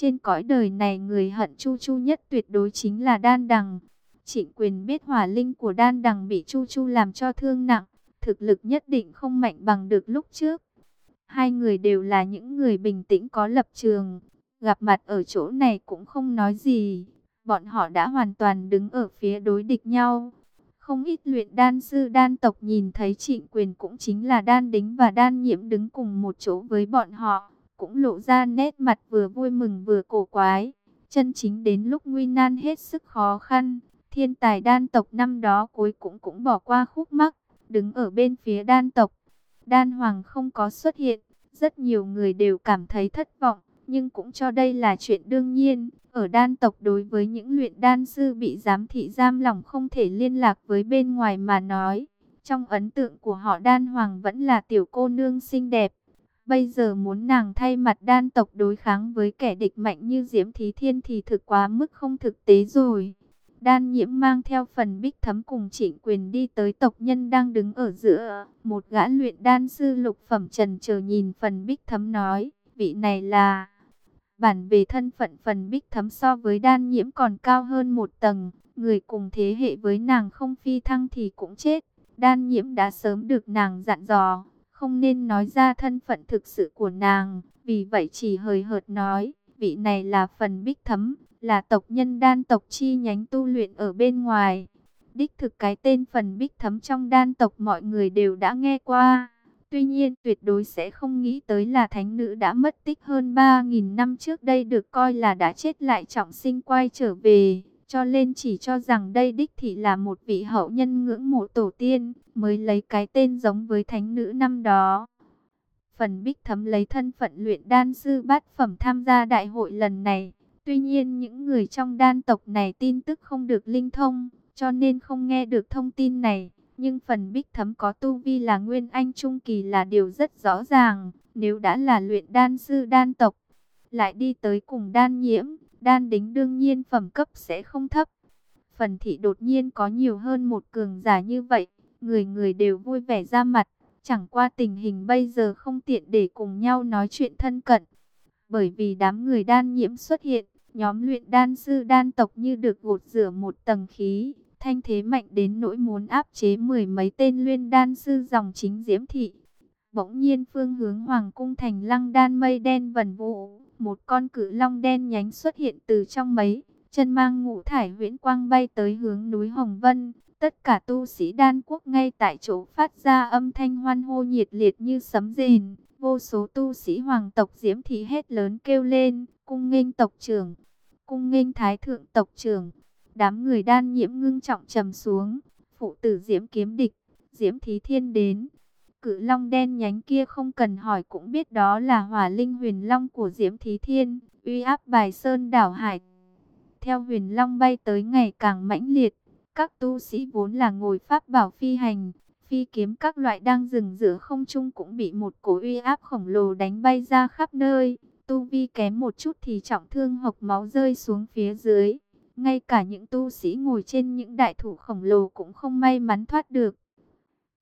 Trên cõi đời này người hận Chu Chu nhất tuyệt đối chính là Đan Đằng. Trịnh quyền biết hỏa linh của Đan Đằng bị Chu Chu làm cho thương nặng, thực lực nhất định không mạnh bằng được lúc trước. Hai người đều là những người bình tĩnh có lập trường, gặp mặt ở chỗ này cũng không nói gì. Bọn họ đã hoàn toàn đứng ở phía đối địch nhau. Không ít luyện đan sư đan tộc nhìn thấy trịnh quyền cũng chính là đan đính và đan nhiễm đứng cùng một chỗ với bọn họ. Cũng lộ ra nét mặt vừa vui mừng vừa cổ quái. Chân chính đến lúc nguy nan hết sức khó khăn. Thiên tài đan tộc năm đó cuối cũng cũng bỏ qua khúc mắc. Đứng ở bên phía đan tộc. Đan hoàng không có xuất hiện. Rất nhiều người đều cảm thấy thất vọng. Nhưng cũng cho đây là chuyện đương nhiên. Ở đan tộc đối với những luyện đan sư bị giám thị giam lỏng không thể liên lạc với bên ngoài mà nói. Trong ấn tượng của họ đan hoàng vẫn là tiểu cô nương xinh đẹp. Bây giờ muốn nàng thay mặt đan tộc đối kháng với kẻ địch mạnh như Diễm Thí Thiên thì thực quá mức không thực tế rồi. Đan nhiễm mang theo phần bích thấm cùng trịnh quyền đi tới tộc nhân đang đứng ở giữa. Một gã luyện đan sư lục phẩm trần chờ nhìn phần bích thấm nói, vị này là... Bản về thân phận phần bích thấm so với đan nhiễm còn cao hơn một tầng, người cùng thế hệ với nàng không phi thăng thì cũng chết. Đan nhiễm đã sớm được nàng dặn dò, không nên nói ra thân phận thực sự của nàng, vì vậy chỉ hời hợt nói, vị này là phần bích thấm, là tộc nhân đan tộc chi nhánh tu luyện ở bên ngoài. Đích thực cái tên phần bích thấm trong đan tộc mọi người đều đã nghe qua. Tuy nhiên tuyệt đối sẽ không nghĩ tới là thánh nữ đã mất tích hơn 3.000 năm trước đây được coi là đã chết lại trọng sinh quay trở về. Cho nên chỉ cho rằng đây đích thị là một vị hậu nhân ngưỡng mộ tổ tiên, mới lấy cái tên giống với thánh nữ năm đó. Phần bích thấm lấy thân phận luyện đan sư bát phẩm tham gia đại hội lần này. Tuy nhiên những người trong đan tộc này tin tức không được linh thông, cho nên không nghe được thông tin này. Nhưng phần bích thấm có tu vi là nguyên anh trung kỳ là điều rất rõ ràng. Nếu đã là luyện đan sư đan tộc, lại đi tới cùng đan nhiễm, đan đính đương nhiên phẩm cấp sẽ không thấp. Phần thị đột nhiên có nhiều hơn một cường giả như vậy, người người đều vui vẻ ra mặt. Chẳng qua tình hình bây giờ không tiện để cùng nhau nói chuyện thân cận. Bởi vì đám người đan nhiễm xuất hiện, nhóm luyện đan sư đan tộc như được gột rửa một tầng khí, thanh thế mạnh đến nỗi muốn áp chế mười mấy tên luyện đan sư dòng chính diễm thị. Bỗng nhiên phương hướng hoàng cung thành lăng đan mây đen vần vụ, một con cự long đen nhánh xuất hiện từ trong mấy, chân mang ngũ thải huyễn quang bay tới hướng núi Hồng Vân. Tất cả tu sĩ đan quốc ngay tại chỗ phát ra âm thanh hoan hô nhiệt liệt như sấm rền. Vô số tu sĩ hoàng tộc diễm thì hết lớn kêu lên, cung nghênh tộc trưởng, cung nghênh thái thượng tộc trưởng. Đám người đan nhiễm ngưng trọng trầm xuống, phụ tử diễm kiếm địch, diễm thí thiên đến. Cự long đen nhánh kia không cần hỏi cũng biết đó là hỏa linh huyền long của diễm thí thiên, uy áp bài sơn đảo hải. Theo huyền long bay tới ngày càng mãnh liệt, các tu sĩ vốn là ngồi pháp bảo phi hành, phi kiếm các loại đang dừng giữa không trung cũng bị một cổ uy áp khổng lồ đánh bay ra khắp nơi. Tu vi kém một chút thì trọng thương hộc máu rơi xuống phía dưới. Ngay cả những tu sĩ ngồi trên những đại thủ khổng lồ cũng không may mắn thoát được.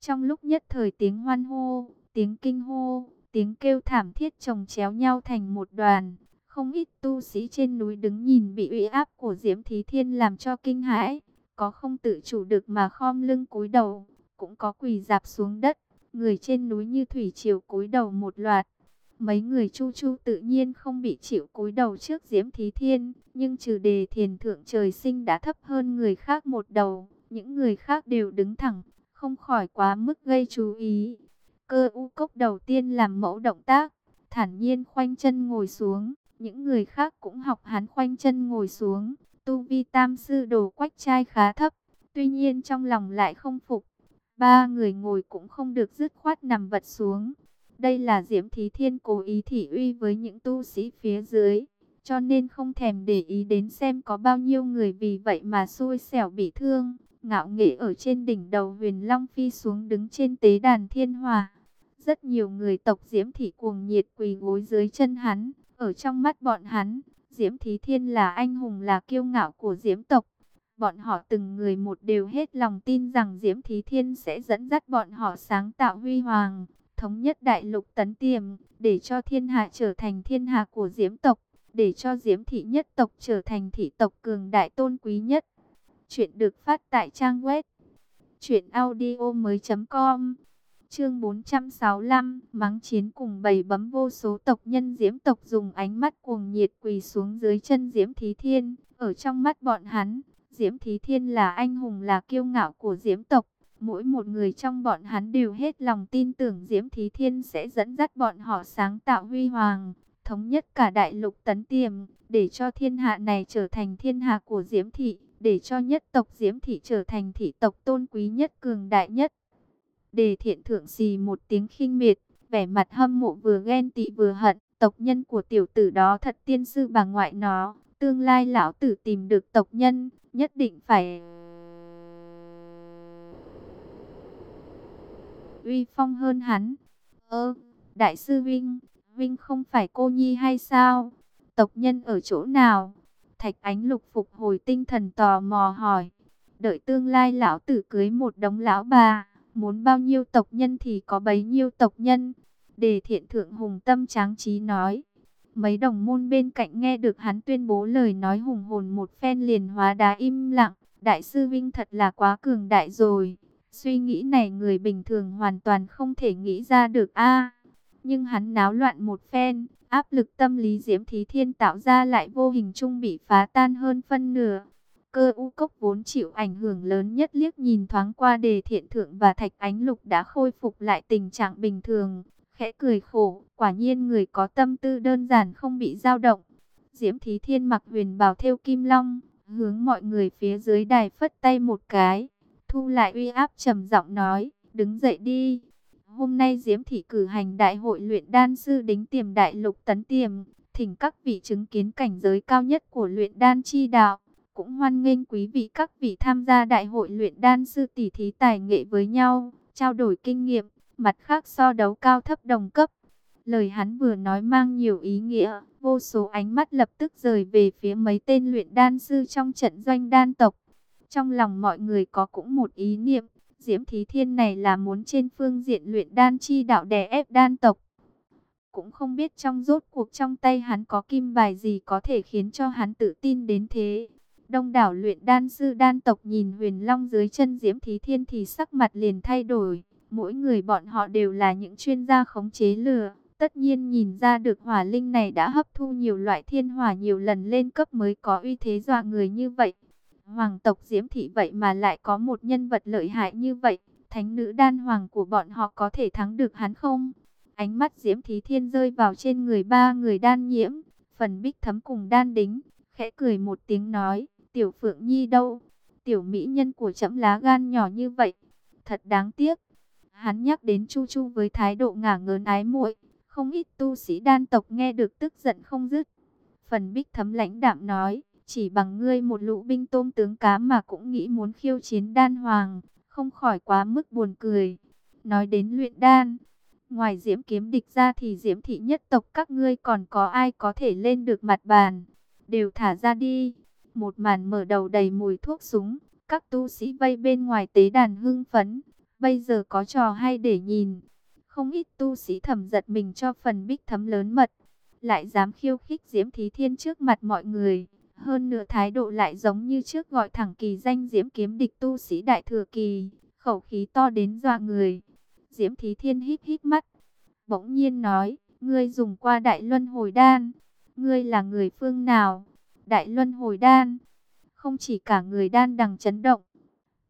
Trong lúc nhất thời tiếng hoan hô, tiếng kinh hô, tiếng kêu thảm thiết chồng chéo nhau thành một đoàn. Không ít tu sĩ trên núi đứng nhìn bị uy áp của Diễm Thí Thiên làm cho kinh hãi. Có không tự chủ được mà khom lưng cúi đầu, cũng có quỳ dạp xuống đất. Người trên núi như thủy triều cúi đầu một loạt. Mấy người chu chu tự nhiên không bị chịu cúi đầu trước Diễm Thí Thiên, nhưng trừ đề thiền thượng trời sinh đã thấp hơn người khác một đầu, những người khác đều đứng thẳng, không khỏi quá mức gây chú ý. Cơ u cốc đầu tiên làm mẫu động tác, thản nhiên khoanh chân ngồi xuống, những người khác cũng học hắn khoanh chân ngồi xuống. Tu vi tam sư đồ quách trai khá thấp, tuy nhiên trong lòng lại không phục. Ba người ngồi cũng không được dứt khoát nằm vật xuống. Đây là Diễm Thí Thiên cố ý thị uy với những tu sĩ phía dưới, cho nên không thèm để ý đến xem có bao nhiêu người vì vậy mà xui xẻo bị thương. Ngạo nghệ ở trên đỉnh đầu huyền Long Phi xuống đứng trên tế đàn thiên hòa. Rất nhiều người tộc Diễm Thị cuồng nhiệt quỳ gối dưới chân hắn, ở trong mắt bọn hắn, Diễm Thí Thiên là anh hùng là kiêu ngạo của Diễm tộc. Bọn họ từng người một đều hết lòng tin rằng Diễm Thí Thiên sẽ dẫn dắt bọn họ sáng tạo huy hoàng thống nhất đại lục tấn tiềm, để cho thiên hạ trở thành thiên hạ của diễm tộc. để cho Diễm thị nhất tộc trở thành thị tộc cường đại tôn quý nhất. Chuyện được phát tại trang web truyệnaudiomoi.com. Chương 465, mắng chiến cùng bầy bấm vô số tộc nhân Diễm tộc dùng ánh mắt cuồng nhiệt quỳ xuống dưới chân Diễm Thí Thiên, ở trong mắt bọn hắn, Diễm Thí Thiên là anh hùng là kiêu ngạo của Diễm tộc. Mỗi một người trong bọn hắn đều hết lòng tin tưởng Diễm Thí Thiên sẽ dẫn dắt bọn họ sáng tạo huy hoàng, thống nhất cả đại lục tấn tiềm, để cho thiên hạ này trở thành thiên hạ của Diễm Thị, để cho nhất tộc Diễm Thị trở thành thị tộc tôn quý nhất cường đại nhất. Đề thiện thượng xì một tiếng khinh miệt, vẻ mặt hâm mộ vừa ghen tị vừa hận, tộc nhân của tiểu tử đó thật tiên sư bà ngoại nó, tương lai lão tử tìm được tộc nhân, nhất định phải... uy phong hơn hắn. Ơ, đại sư Vinh, Vinh không phải cô nhi hay sao? Tộc nhân ở chỗ nào? Thạch ánh lục phục hồi tinh thần tò mò hỏi. Đợi tương lai lão tử cưới một đống lão bà, muốn bao nhiêu tộc nhân thì có bấy nhiêu tộc nhân. Đề thiện thượng hùng tâm tráng trí nói. Mấy đồng môn bên cạnh nghe được hắn tuyên bố lời nói hùng hồn một phen liền hóa đá im lặng. Đại sư Vinh thật là quá cường đại rồi. Suy nghĩ này người bình thường hoàn toàn không thể nghĩ ra được a. nhưng hắn náo loạn một phen, áp lực tâm lý Diễm Thí Thiên tạo ra lại vô hình chung bị phá tan hơn phân nửa. Cơ u cốc vốn chịu ảnh hưởng lớn nhất liếc nhìn thoáng qua đề thiện thượng và thạch ánh lục đã khôi phục lại tình trạng bình thường. Khẽ cười khổ, quả nhiên người có tâm tư đơn giản không bị dao động. Diễm Thí Thiên mặc huyền bào theo kim long, hướng mọi người phía dưới đài phất tay một cái. Thu lại uy áp trầm giọng nói, đứng dậy đi. Hôm nay Diễm Thị cử hành đại hội luyện đan sư đính tiềm đại lục tấn tiềm, thỉnh các vị chứng kiến cảnh giới cao nhất của luyện đan chi đạo. Cũng hoan nghênh quý vị các vị tham gia đại hội luyện đan sư tỷ thí tài nghệ với nhau, trao đổi kinh nghiệm, mặt khác so đấu cao thấp đồng cấp. Lời hắn vừa nói mang nhiều ý nghĩa, vô số ánh mắt lập tức rời về phía mấy tên luyện đan sư trong trận doanh đan tộc. Trong lòng mọi người có cũng một ý niệm, Diễm Thí Thiên này là muốn trên phương diện luyện đan chi đạo đè ép đan tộc. Cũng không biết trong rốt cuộc trong tay hắn có kim bài gì có thể khiến cho hắn tự tin đến thế. Đông đảo luyện đan sư đan tộc nhìn huyền long dưới chân Diễm Thí Thiên thì sắc mặt liền thay đổi. Mỗi người bọn họ đều là những chuyên gia khống chế lửa. Tất nhiên nhìn ra được hỏa linh này đã hấp thu nhiều loại thiên hỏa nhiều lần lên cấp mới có uy thế dọa người như vậy. Hoàng tộc Diễm Thị vậy mà lại có một nhân vật lợi hại như vậy. Thánh nữ đan hoàng của bọn họ có thể thắng được hắn không? Ánh mắt Diễm Thí Thiên rơi vào trên người ba người đan nhiễm. Phần bích thấm cùng đan đính. Khẽ cười một tiếng nói. Tiểu Phượng Nhi đâu? Tiểu mỹ nhân của chấm lá gan nhỏ như vậy. Thật đáng tiếc. Hắn nhắc đến Chu Chu với thái độ ngả ngớn ái muội, không ít tu sĩ đan tộc nghe được tức giận không dứt. Phần Bích Thấm lãnh đạm nói, chỉ bằng ngươi một lũ binh tôm tướng cá mà cũng nghĩ muốn khiêu chiến đan hoàng, không khỏi quá mức buồn cười. Nói đến luyện đan, ngoài diễm kiếm địch ra thì diễm thị nhất tộc các ngươi còn có ai có thể lên được mặt bàn. Đều thả ra đi. Một màn mở đầu đầy mùi thuốc súng, các tu sĩ vây bên ngoài tế đàn hưng phấn. Bây giờ có trò hay để nhìn. Không ít tu sĩ thầm giật mình cho phần bích thấm lớn mật. Lại dám khiêu khích diễm thí thiên trước mặt mọi người hơn nửa thái độ lại giống như trước gọi thẳng kỳ danh diễm kiếm địch tu sĩ đại thừa kỳ, khẩu khí to đến dọa người. Diễm Thí Thiên hít hít mắt, bỗng nhiên nói, ngươi dùng qua đại luân hồi đan, ngươi là người phương nào? Đại luân hồi đan, không chỉ cả người đan đằng chấn động,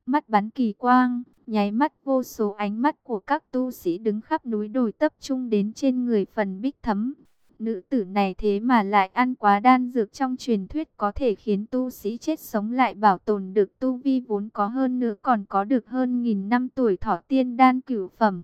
mắt bắn kỳ quang, nháy mắt vô số ánh mắt của các tu sĩ đứng khắp núi đồi tập trung đến trên người phần bích thấm. Nữ tử này thế mà lại ăn quá đan dược trong truyền thuyết có thể khiến tu sĩ chết sống lại bảo tồn được tu vi vốn có hơn nữa còn có được hơn nghìn năm tuổi thọ tiên đan cửu phẩm.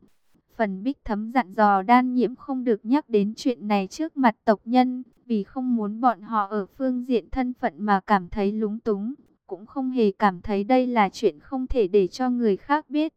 Phần bích thấm dặn dò đan nhiễm không được nhắc đến chuyện này trước mặt tộc nhân, vì không muốn bọn họ ở phương diện thân phận mà cảm thấy lúng túng, cũng không hề cảm thấy đây là chuyện không thể để cho người khác biết.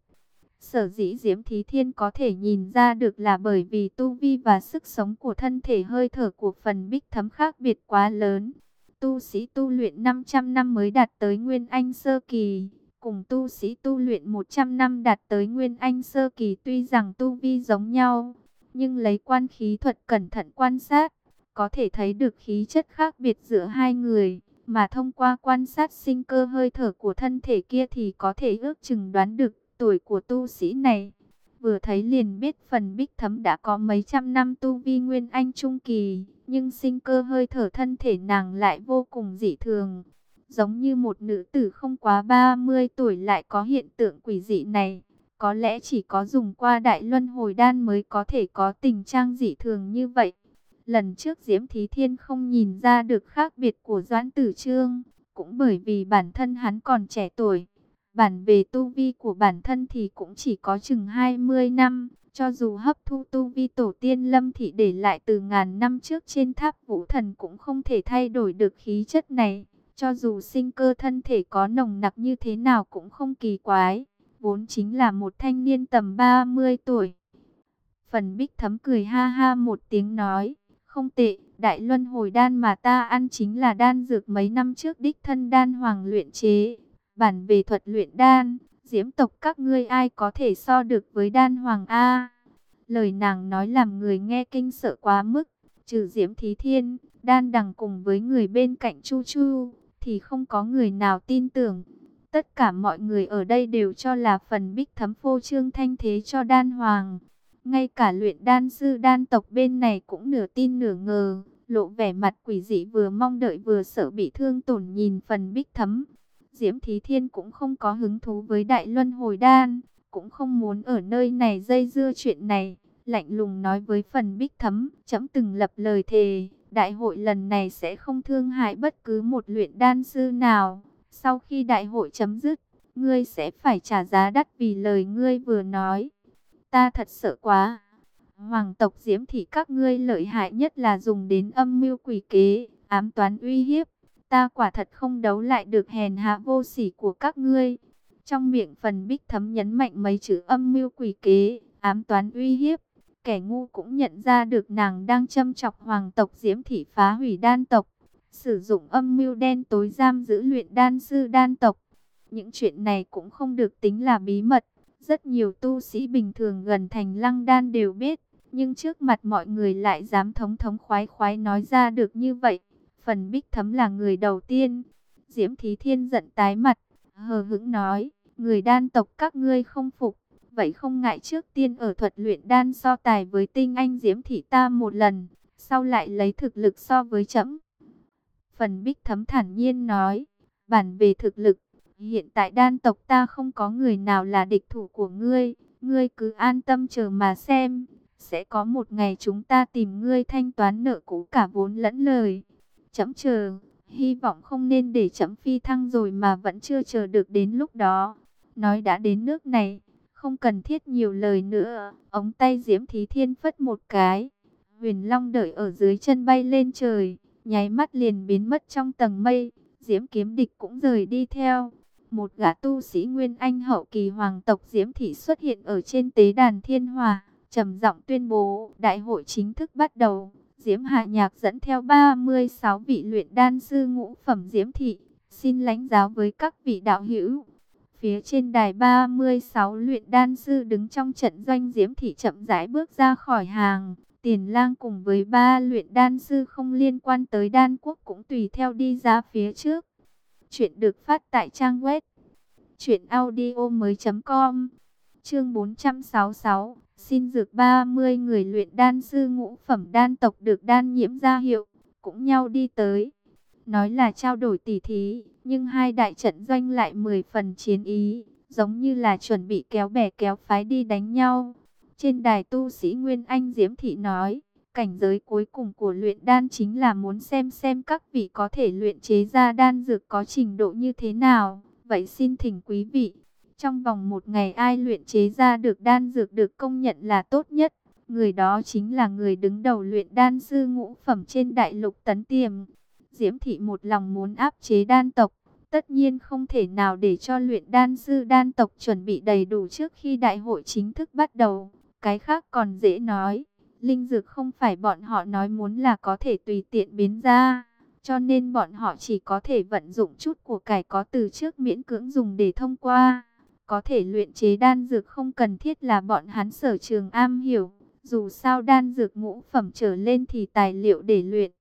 Sở dĩ Diễm Thí Thiên có thể nhìn ra được là bởi vì tu vi và sức sống của thân thể hơi thở của phần bích thấm khác biệt quá lớn. Tu sĩ tu luyện 500 năm mới đạt tới Nguyên Anh Sơ Kỳ, cùng tu sĩ tu luyện 100 năm đạt tới Nguyên Anh Sơ Kỳ tuy rằng tu vi giống nhau, nhưng lấy quan khí thuật cẩn thận quan sát, có thể thấy được khí chất khác biệt giữa hai người, mà thông qua quan sát sinh cơ hơi thở của thân thể kia thì có thể ước chừng đoán được tuổi của tu sĩ này. Vừa thấy liền biết phần bích thấm đã có mấy trăm năm tu vi nguyên anh trung kỳ, nhưng sinh cơ hơi thở thân thể nàng lại vô cùng dị thường. Giống như một nữ tử không quá 30 tuổi lại có hiện tượng quỷ dị này. Có lẽ chỉ có dùng qua đại luân hồi đan mới có thể có tình trạng dị thường như vậy. Lần trước Diễm Thí Thiên không nhìn ra được khác biệt của Doãn Tử Trương, cũng bởi vì bản thân hắn còn trẻ tuổi. Bản về tu vi của bản thân thì cũng chỉ có chừng 20 năm, cho dù hấp thu tu vi tổ tiên lâm thị để lại từ ngàn năm trước trên tháp vũ thần cũng không thể thay đổi được khí chất này. Cho dù sinh cơ thân thể có nồng nặc như thế nào cũng không kỳ quái, vốn chính là một thanh niên tầm 30 tuổi. Phần bích thấm cười ha ha một tiếng nói, không tệ, đại luân hồi đan mà ta ăn chính là đan dược mấy năm trước đích thân đan hoàng luyện chế. Bản về thuật luyện đan, diễm tộc các ngươi ai có thể so được với đan hoàng A. Lời nàng nói làm người nghe kinh sợ quá mức, trừ diễm thí thiên, đan đằng cùng với người bên cạnh chu chu, thì không có người nào tin tưởng. Tất cả mọi người ở đây đều cho là phần bích thấm phô trương thanh thế cho đan hoàng. Ngay cả luyện đan sư đan tộc bên này cũng nửa tin nửa ngờ, lộ vẻ mặt quỷ dị vừa mong đợi vừa sợ bị thương tổn nhìn phần bích thấm. Diễm Thí Thiên cũng không có hứng thú với đại luân hồi đan, cũng không muốn ở nơi này dây dưa chuyện này. Lạnh lùng nói với phần bích thấm, chấm từng lập lời thề, đại hội lần này sẽ không thương hại bất cứ một luyện đan sư nào. Sau khi đại hội chấm dứt, ngươi sẽ phải trả giá đắt vì lời ngươi vừa nói. Ta thật sợ quá. Hoàng tộc diễm thị các ngươi lợi hại nhất là dùng đến âm mưu quỷ kế, ám toán uy hiếp. Ta quả thật không đấu lại được hèn hạ vô sỉ của các ngươi. Trong miệng phần bích thấm nhấn mạnh mấy chữ âm mưu quỷ kế, ám toán uy hiếp. Kẻ ngu cũng nhận ra được nàng đang châm chọc hoàng tộc diễm thị phá hủy đan tộc. Sử dụng âm mưu đen tối giam giữ luyện đan sư đan tộc. Những chuyện này cũng không được tính là bí mật. Rất nhiều tu sĩ bình thường gần thành lăng đan đều biết, nhưng trước mặt mọi người lại dám thống thống khoái khoái nói ra được như vậy. Phần bích thấm là người đầu tiên. Diễm Thí Thiên giận tái mặt, hờ hững nói, người đan tộc các ngươi không phục. Vậy không ngại trước tiên ở thuật luyện đan so tài với tinh anh Diễm Thị ta một lần, sau lại lấy thực lực so với chấm. Phần bích thấm thản nhiên nói, bản về thực lực, Hiện tại đan tộc ta không có người nào là địch thủ của ngươi, ngươi cứ an tâm chờ mà xem. Sẽ có một ngày chúng ta tìm ngươi thanh toán nợ cũ cả vốn lẫn lời. Chấm chờ, hy vọng không nên để chấm phi thăng rồi mà vẫn chưa chờ được đến lúc đó. Nói đã đến nước này, không cần thiết nhiều lời nữa. Ống tay diễm thí thiên phất một cái. Huyền Long đợi ở dưới chân bay lên trời, nháy mắt liền biến mất trong tầng mây. Diễm kiếm địch cũng rời đi theo một gã tu sĩ Nguyên Anh hậu kỳ hoàng tộc Diễm Thị xuất hiện ở trên tế đàn Thiên Hòa, trầm giọng tuyên bố đại hội chính thức bắt đầu. Diễm Hạ Nhạc dẫn theo 36 vị luyện đan sư ngũ phẩm Diễm Thị, xin lãnh giáo với các vị đạo hữu. Phía trên đài 36 luyện đan sư đứng trong trận doanh Diễm Thị chậm rãi bước ra khỏi hàng. Tiền lang cùng với ba luyện đan sư không liên quan tới đan quốc cũng tùy theo đi ra phía trước. Chuyện được phát tại trang web chuyện audio mới.com Chương 466, xin dược 30 người luyện đan sư ngũ phẩm đan tộc được đan nhiễm ra hiệu, cũng nhau đi tới. Nói là trao đổi tỷ thí, nhưng hai đại trận doanh lại 10 phần chiến ý, giống như là chuẩn bị kéo bè kéo phái đi đánh nhau. Trên đài tu sĩ Nguyên Anh Diễm Thị nói, Cảnh giới cuối cùng của luyện đan chính là muốn xem xem các vị có thể luyện chế ra đan dược có trình độ như thế nào. Vậy xin thỉnh quý vị, trong vòng một ngày ai luyện chế ra được đan dược được công nhận là tốt nhất. Người đó chính là người đứng đầu luyện đan sư ngũ phẩm trên đại lục tấn tiềm. Diễm thị một lòng muốn áp chế đan tộc. Tất nhiên không thể nào để cho luyện đan sư đan tộc chuẩn bị đầy đủ trước khi đại hội chính thức bắt đầu. Cái khác còn dễ nói. Linh dược không phải bọn họ nói muốn là có thể tùy tiện biến ra. Cho nên bọn họ chỉ có thể vận dụng chút của cải có từ trước miễn cưỡng dùng để thông qua. Có thể luyện chế đan dược không cần thiết là bọn hắn sở trường am hiểu. Dù sao đan dược ngũ phẩm trở lên thì tài liệu để luyện.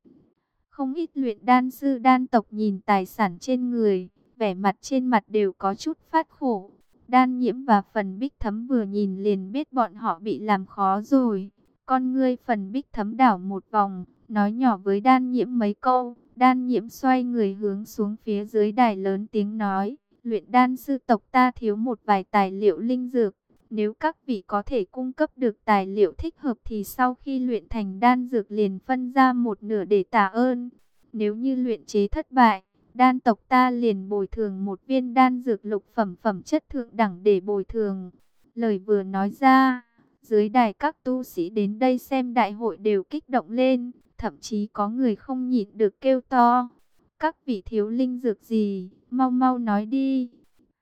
Không ít luyện đan sư đan tộc nhìn tài sản trên người, vẻ mặt trên mặt đều có chút phát khổ. Đan nhiễm và phần bích thấm vừa nhìn liền biết bọn họ bị làm khó rồi. Con ngươi phần bích thấm đảo một vòng, nói nhỏ với đan nhiễm mấy câu. Đan nhiễm xoay người hướng xuống phía dưới đài lớn tiếng nói. Luyện đan sư tộc ta thiếu một vài tài liệu linh dược. Nếu các vị có thể cung cấp được tài liệu thích hợp thì sau khi luyện thành đan dược liền phân ra một nửa để tạ ơn. Nếu như luyện chế thất bại, đan tộc ta liền bồi thường một viên đan dược lục phẩm phẩm chất thượng đẳng để bồi thường. Lời vừa nói ra, dưới đài các tu sĩ đến đây xem đại hội đều kích động lên, thậm chí có người không nhịn được kêu to. Các vị thiếu linh dược gì, mau mau nói đi.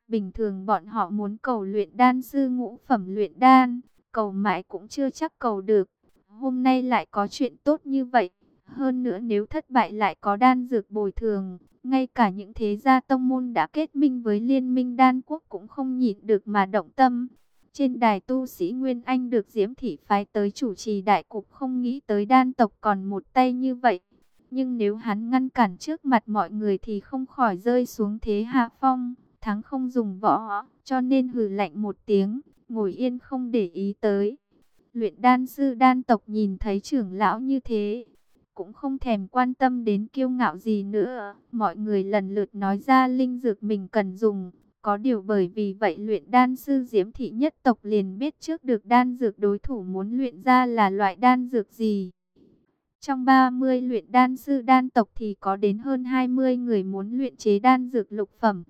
Bình thường bọn họ muốn cầu luyện đan sư ngũ phẩm luyện đan, cầu mãi cũng chưa chắc cầu được. Hôm nay lại có chuyện tốt như vậy. Hơn nữa nếu thất bại lại có đan dược bồi thường, ngay cả những thế gia tông môn đã kết minh với liên minh đan quốc cũng không nhịn được mà động tâm. Trên đài tu sĩ Nguyên Anh được Diễm Thị phái tới chủ trì đại cục không nghĩ tới đan tộc còn một tay như vậy. Nhưng nếu hắn ngăn cản trước mặt mọi người thì không khỏi rơi xuống thế hạ phong, thắng không dùng võ, cho nên hừ lạnh một tiếng, ngồi yên không để ý tới. Luyện đan sư đan tộc nhìn thấy trưởng lão như thế, cũng không thèm quan tâm đến kiêu ngạo gì nữa. Mọi người lần lượt nói ra linh dược mình cần dùng. Có điều bởi vì vậy luyện đan sư Diễm Thị nhất tộc liền biết trước được đan dược đối thủ muốn luyện ra là loại đan dược gì. Trong 30 luyện đan sư đan tộc thì có đến hơn 20 người muốn luyện chế đan dược lục phẩm.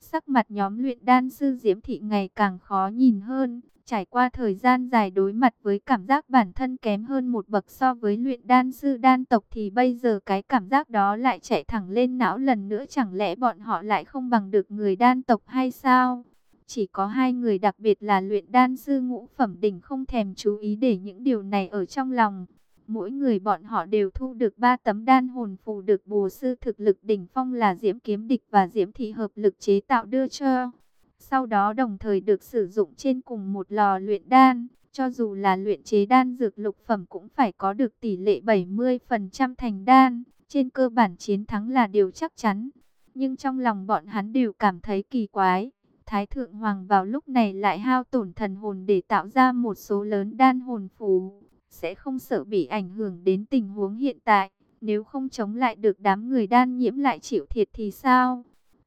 Sắc mặt nhóm luyện đan sư Diễm Thị ngày càng khó nhìn hơn. Trải qua thời gian dài đối mặt với cảm giác bản thân kém hơn một bậc so với luyện đan sư đan tộc thì bây giờ cái cảm giác đó lại chạy thẳng lên não lần nữa chẳng lẽ bọn họ lại không bằng được người đan tộc hay sao? Chỉ có hai người đặc biệt là luyện đan sư ngũ phẩm đỉnh không thèm chú ý để những điều này ở trong lòng. Mỗi người bọn họ đều thu được ba tấm đan hồn phù được bùa sư thực lực đỉnh phong là Diễm Kiếm Địch và Diễm Thị hợp lực chế tạo đưa cho sau đó đồng thời được sử dụng trên cùng một lò luyện đan. Cho dù là luyện chế đan dược lục phẩm cũng phải có được tỷ lệ 70% thành đan. Trên cơ bản chiến thắng là điều chắc chắn. Nhưng trong lòng bọn hắn đều cảm thấy kỳ quái. Thái Thượng Hoàng vào lúc này lại hao tổn thần hồn để tạo ra một số lớn đan hồn phù. Sẽ không sợ bị ảnh hưởng đến tình huống hiện tại. Nếu không chống lại được đám người đan nhiễm lại chịu thiệt thì sao?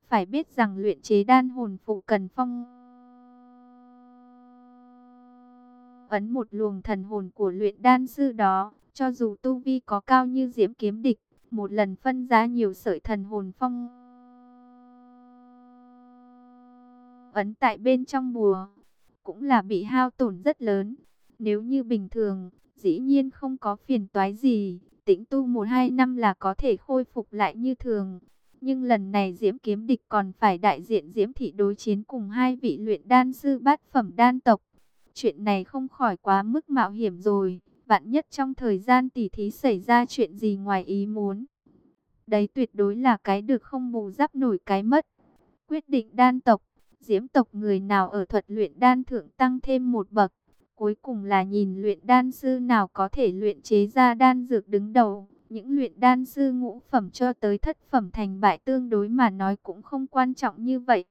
Phải biết rằng luyện chế đan hồn phụ cần phong ấn một luồng thần hồn của luyện đan sư đó, cho dù tu vi có cao như diễm kiếm địch, một lần phân ra nhiều sợi thần hồn phong ấn tại bên trong bùa, cũng là bị hao tổn rất lớn. Nếu như bình thường, dĩ nhiên không có phiền toái gì, tĩnh tu một hai năm là có thể khôi phục lại như thường. Nhưng lần này Diễm Kiếm Địch còn phải đại diện Diễm Thị đối chiến cùng hai vị luyện đan sư bát phẩm đan tộc. Chuyện này không khỏi quá mức mạo hiểm rồi, vạn nhất trong thời gian tỉ thí xảy ra chuyện gì ngoài ý muốn. Đấy tuyệt đối là cái được không bù giáp nổi cái mất. Quyết định đan tộc, Diễm tộc người nào ở thuật luyện đan thượng tăng thêm một bậc. Cuối cùng là nhìn luyện đan sư nào có thể luyện chế ra đan dược đứng đầu. Những luyện đan sư ngũ phẩm cho tới thất phẩm thành bại tương đối mà nói cũng không quan trọng như vậy.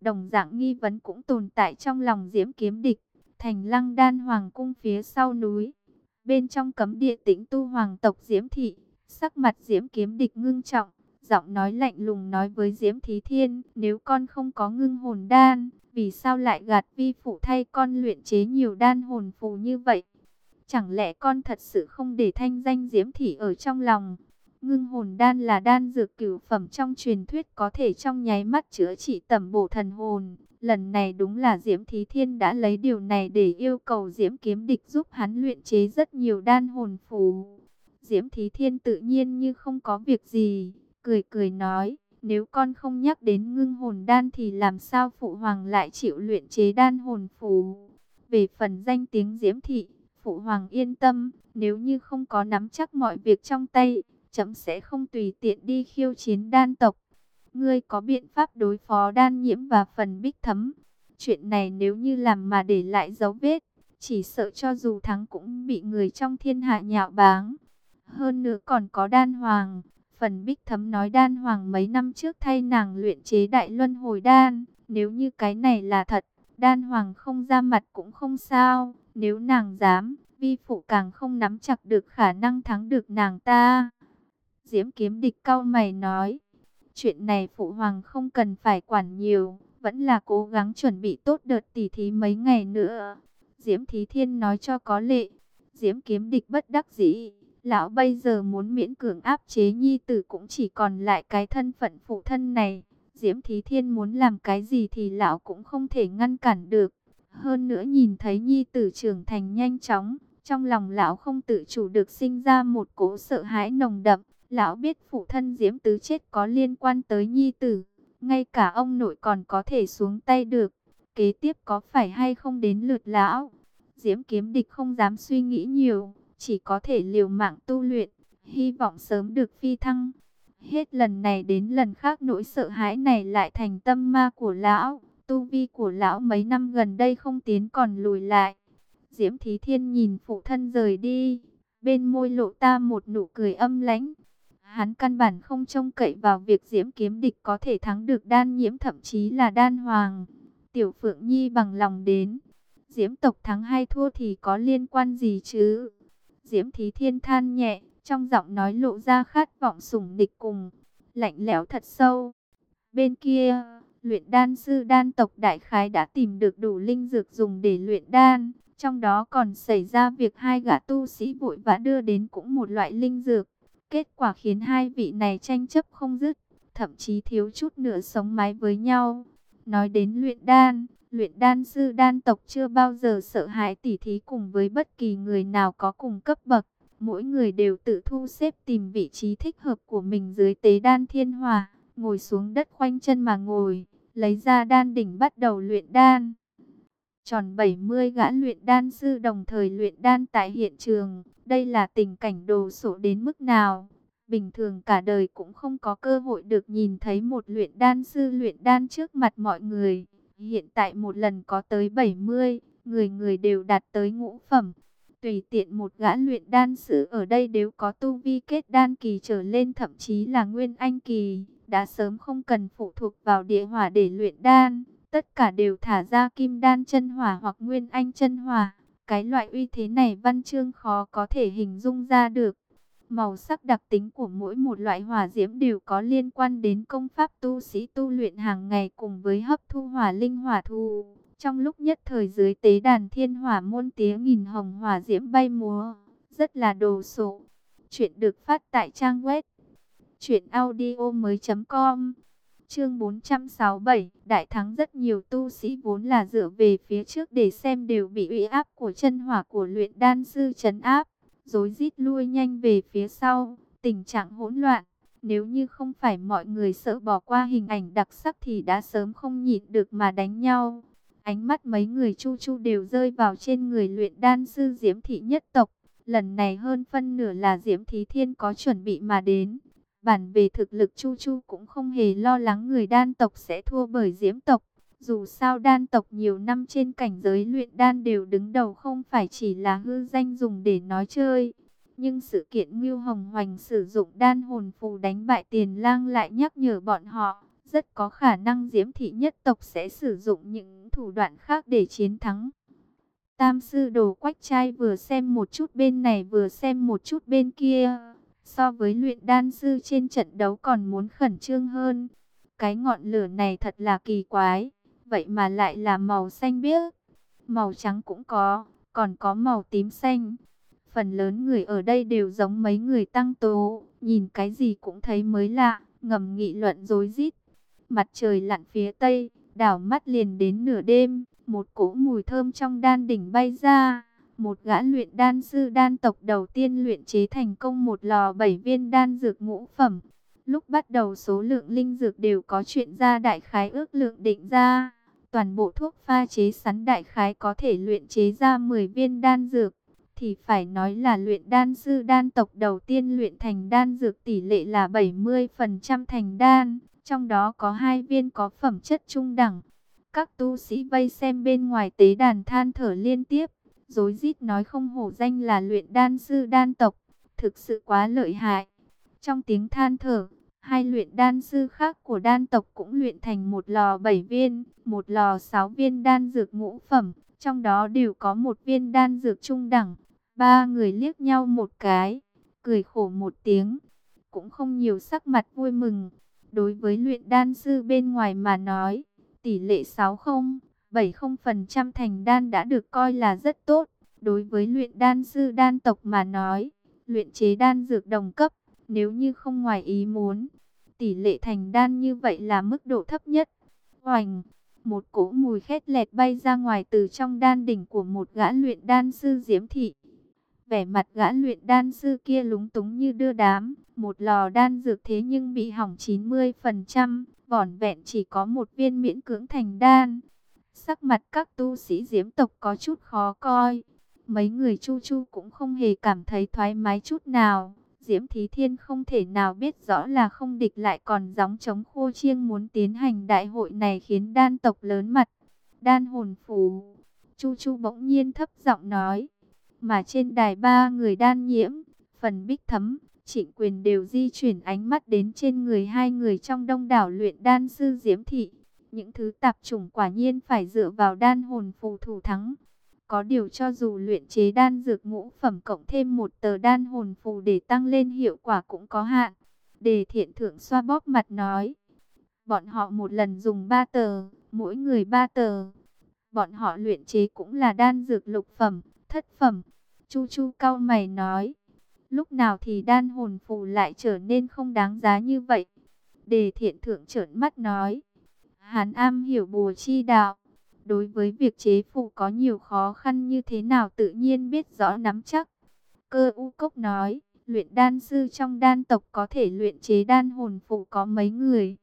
Đồng dạng nghi vấn cũng tồn tại trong lòng diễm kiếm địch. Thành lăng đan hoàng cung phía sau núi. Bên trong cấm địa tĩnh tu hoàng tộc diễm thị. Sắc mặt diễm kiếm địch ngưng trọng. Giọng nói lạnh lùng nói với diễm thí thiên. Nếu con không có ngưng hồn đan. Vì sao lại gạt vi phụ thay con luyện chế nhiều đan hồn phù như vậy? Chẳng lẽ con thật sự không để thanh danh diễm thị ở trong lòng? Ngưng hồn đan là đan dược cửu phẩm trong truyền thuyết có thể trong nháy mắt chữa trị tẩm bổ thần hồn. Lần này đúng là Diễm Thí Thiên đã lấy điều này để yêu cầu Diễm Kiếm Địch giúp hắn luyện chế rất nhiều đan hồn phù. Diễm Thí Thiên tự nhiên như không có việc gì, cười cười nói, nếu con không nhắc đến ngưng hồn đan thì làm sao Phụ Hoàng lại chịu luyện chế đan hồn phù. Về phần danh tiếng Diễm Thị, Phụ Hoàng yên tâm, nếu như không có nắm chắc mọi việc trong tay, chấm sẽ không tùy tiện đi khiêu chiến đan tộc. Ngươi có biện pháp đối phó đan nhiễm và phần bích thấm. Chuyện này nếu như làm mà để lại dấu vết, chỉ sợ cho dù thắng cũng bị người trong thiên hạ nhạo báng. Hơn nữa còn có đan hoàng, phần bích thấm nói đan hoàng mấy năm trước thay nàng luyện chế đại luân hồi đan, nếu như cái này là thật, đan hoàng không ra mặt cũng không sao, nếu nàng dám, vi phụ càng không nắm chặt được khả năng thắng được nàng ta. Diễm kiếm địch cao mày nói, chuyện này phụ hoàng không cần phải quản nhiều, vẫn là cố gắng chuẩn bị tốt đợt tỉ thí mấy ngày nữa. Diễm Thí Thiên nói cho có lệ, Diễm kiếm địch bất đắc dĩ, lão bây giờ muốn miễn cường áp chế nhi tử cũng chỉ còn lại cái thân phận phụ thân này. Diễm Thí Thiên muốn làm cái gì thì lão cũng không thể ngăn cản được. Hơn nữa nhìn thấy nhi tử trưởng thành nhanh chóng, trong lòng lão không tự chủ được sinh ra một cỗ sợ hãi nồng đậm. Lão biết phụ thân Diễm Tứ chết có liên quan tới nhi tử, ngay cả ông nội còn có thể xuống tay được. Kế tiếp có phải hay không đến lượt lão? Diễm kiếm địch không dám suy nghĩ nhiều, chỉ có thể liều mạng tu luyện, hy vọng sớm được phi thăng. Hết lần này đến lần khác nỗi sợ hãi này lại thành tâm ma của lão. Tu vi của lão mấy năm gần đây không tiến còn lùi lại. Diễm Thí Thiên nhìn phụ thân rời đi, bên môi lộ ta một nụ cười âm lãnh. Hắn căn bản không trông cậy vào việc Diễm Kiếm Địch có thể thắng được đan nhiễm thậm chí là đan hoàng. Tiểu Phượng Nhi bằng lòng đến. Diễm tộc thắng hay thua thì có liên quan gì chứ? Diễm Thí Thiên than nhẹ, trong giọng nói lộ ra khát vọng sủng địch cùng, lạnh lẽo thật sâu. Bên kia, luyện đan sư đan tộc đại khái đã tìm được đủ linh dược dùng để luyện đan. Trong đó còn xảy ra việc hai gã tu sĩ vội vã đưa đến cũng một loại linh dược. Kết quả khiến hai vị này tranh chấp không dứt, thậm chí thiếu chút nữa sống mái với nhau. Nói đến luyện đan, luyện đan sư đan tộc chưa bao giờ sợ hãi tỉ thí cùng với bất kỳ người nào có cùng cấp bậc. Mỗi người đều tự thu xếp tìm vị trí thích hợp của mình dưới tế đan thiên hòa, ngồi xuống đất khoanh chân mà ngồi, lấy ra đan đỉnh bắt đầu luyện đan. Tròn 70 gã luyện đan sư đồng thời luyện đan tại hiện trường, đây là tình cảnh đồ sộ đến mức nào? Bình thường cả đời cũng không có cơ hội được nhìn thấy một luyện đan sư luyện đan trước mặt mọi người. Hiện tại một lần có tới 70, người người đều đạt tới ngũ phẩm. Tùy tiện một gã luyện đan sư ở đây đều có tu vi kết đan kỳ trở lên thậm chí là nguyên anh kỳ. Đã sớm không cần phụ thuộc vào địa hỏa để luyện đan. Tất cả đều thả ra kim đan chân hỏa hoặc nguyên anh chân hỏa. Cái loại uy thế này văn chương khó có thể hình dung ra được. Màu sắc đặc tính của mỗi một loại hỏa diễm đều có liên quan đến công pháp tu sĩ tu luyện hàng ngày cùng với hấp thu hỏa linh hỏa thu Trong lúc nhất thời dưới tế đàn thiên hỏa môn tía nghìn hồng hỏa diễm bay múa, rất là đồ sộ. Chuyện được phát tại trang web truyệnaudiomoi.com. Chương 467, đại thắng rất nhiều tu sĩ vốn là dựa về phía trước để xem đều bị uy áp của chân hỏa của luyện đan sư trấn áp rối rít lui nhanh về phía sau, tình trạng hỗn loạn. Nếu như không phải mọi người sợ bỏ qua hình ảnh đặc sắc thì đã sớm không nhịn được mà đánh nhau. Ánh mắt mấy người chu chu đều rơi vào trên người luyện đan sư Diễm Thị nhất tộc. Lần này hơn phân nửa là Diễm Thí Thiên có chuẩn bị mà đến. Bản về thực lực chu chu cũng không hề lo lắng người đan tộc sẽ thua bởi Diễm tộc. Dù sao đan tộc nhiều năm trên cảnh giới luyện đan đều đứng đầu không phải chỉ là hư danh dùng để nói chơi. Nhưng sự kiện Ngưu Hồng Hoành sử dụng đan hồn phù đánh bại tiền lang lại nhắc nhở bọn họ. Rất có khả năng diễm thị nhất tộc sẽ sử dụng những thủ đoạn khác để chiến thắng. Tam sư đồ quách trai vừa xem một chút bên này vừa xem một chút bên kia. So với luyện đan sư trên trận đấu còn muốn khẩn trương hơn. Cái ngọn lửa này thật là kỳ quái vậy mà lại là màu xanh biếc. Màu trắng cũng có, còn có màu tím xanh. Phần lớn người ở đây đều giống mấy người tăng tố, nhìn cái gì cũng thấy mới lạ, ngầm nghị luận rối rít. Mặt trời lặn phía tây, đảo mắt liền đến nửa đêm, một cỗ mùi thơm trong đan đỉnh bay ra. Một gã luyện đan sư đan tộc đầu tiên luyện chế thành công một lò bảy viên đan dược ngũ phẩm, Lúc bắt đầu số lượng linh dược đều có chuyện ra đại khái ước lượng định ra. Toàn bộ thuốc pha chế sắn đại khái có thể luyện chế ra 10 viên đan dược. Thì phải nói là luyện đan sư đan tộc đầu tiên luyện thành đan dược tỷ lệ là 70% thành đan. Trong đó có hai viên có phẩm chất trung đẳng. Các tu sĩ vây xem bên ngoài tế đàn than thở liên tiếp. Dối rít nói không hổ danh là luyện đan sư đan tộc, thực sự quá lợi hại. Trong tiếng than thở, hai luyện đan sư khác của đan tộc cũng luyện thành một lò 7 viên, một lò 6 viên đan dược ngũ phẩm, trong đó đều có một viên đan dược trung đẳng. Ba người liếc nhau một cái, cười khổ một tiếng, cũng không nhiều sắc mặt vui mừng. Đối với luyện đan sư bên ngoài mà nói, tỷ lệ 60, 70% thành đan đã được coi là rất tốt. Đối với luyện đan sư đan tộc mà nói, luyện chế đan dược đồng cấp, nếu như không ngoài ý muốn, tỷ lệ thành đan như vậy là mức độ thấp nhất. Hoành, một cỗ mùi khét lẹt bay ra ngoài từ trong đan đỉnh của một gã luyện đan sư diễm thị. Vẻ mặt gã luyện đan sư kia lúng túng như đưa đám, một lò đan dược thế nhưng bị hỏng 90%, vỏn vẹn chỉ có một viên miễn cưỡng thành đan. Sắc mặt các tu sĩ diễm tộc có chút khó coi, mấy người chu chu cũng không hề cảm thấy thoải mái chút nào. Diễm Thí Thiên không thể nào biết rõ là không địch lại còn gióng chống khô chiêng muốn tiến hành đại hội này khiến đan tộc lớn mặt. Đan hồn phù, Chu Chu bỗng nhiên thấp giọng nói, mà trên đài ba người đan nhiễm, phần bích thấm, trịnh quyền đều di chuyển ánh mắt đến trên người hai người trong đông đảo luyện đan sư Diễm Thị. Những thứ tạp chủng quả nhiên phải dựa vào đan hồn phù thủ thắng. Có điều cho dù luyện chế đan dược ngũ phẩm cộng thêm một tờ đan hồn phù để tăng lên hiệu quả cũng có hạn. Đề thiện thượng xoa bóp mặt nói. Bọn họ một lần dùng ba tờ, mỗi người ba tờ. Bọn họ luyện chế cũng là đan dược lục phẩm, thất phẩm. Chu chu cao mày nói. Lúc nào thì đan hồn phù lại trở nên không đáng giá như vậy. Đề thiện thượng trợn mắt nói. Hán am hiểu bùa chi đạo Đối với việc chế phù có nhiều khó khăn như thế nào tự nhiên biết rõ nắm chắc. Cơ u cốc nói, luyện đan sư trong đan tộc có thể luyện chế đan hồn phù có mấy người.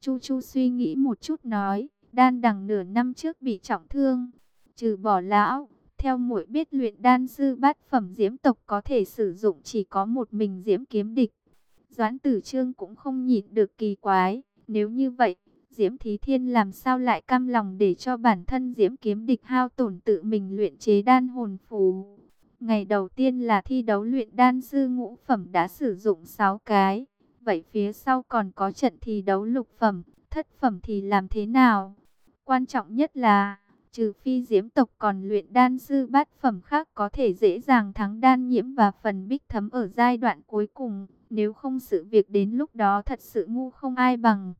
Chu Chu suy nghĩ một chút nói, đan đằng nửa năm trước bị trọng thương, trừ bỏ lão. Theo muội biết luyện đan sư bát phẩm diễm tộc có thể sử dụng chỉ có một mình diễm kiếm địch. Doãn tử trương cũng không nhịn được kỳ quái, nếu như vậy, Diễm Thí Thiên làm sao lại cam lòng để cho bản thân Diễm Kiếm Địch hao tổn tự mình luyện chế đan hồn phù. Ngày đầu tiên là thi đấu luyện đan sư ngũ phẩm đã sử dụng 6 cái. Vậy phía sau còn có trận thi đấu lục phẩm, thất phẩm thì làm thế nào? Quan trọng nhất là, trừ phi diễm tộc còn luyện đan sư bát phẩm khác có thể dễ dàng thắng đan nhiễm và phần bích thấm ở giai đoạn cuối cùng. Nếu không sự việc đến lúc đó thật sự ngu không ai bằng.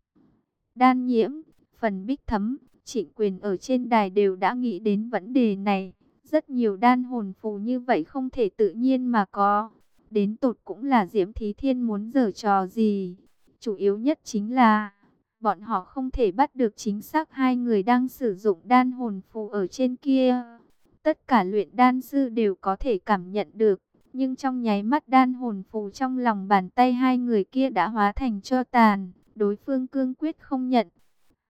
Đan nhiễm, phần bích thấm, trịnh quyền ở trên đài đều đã nghĩ đến vấn đề này. Rất nhiều đan hồn phù như vậy không thể tự nhiên mà có. Đến tột cũng là Diễm Thí Thiên muốn giở trò gì. Chủ yếu nhất chính là, bọn họ không thể bắt được chính xác hai người đang sử dụng đan hồn phù ở trên kia. Tất cả luyện đan sư đều có thể cảm nhận được. Nhưng trong nháy mắt đan hồn phù trong lòng bàn tay hai người kia đã hóa thành cho tàn đối phương cương quyết không nhận.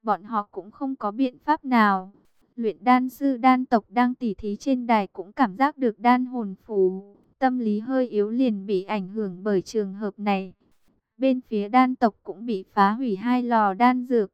Bọn họ cũng không có biện pháp nào. Luyện đan sư đan tộc đang tỉ thí trên đài cũng cảm giác được đan hồn phù. Tâm lý hơi yếu liền bị ảnh hưởng bởi trường hợp này. Bên phía đan tộc cũng bị phá hủy hai lò đan dược.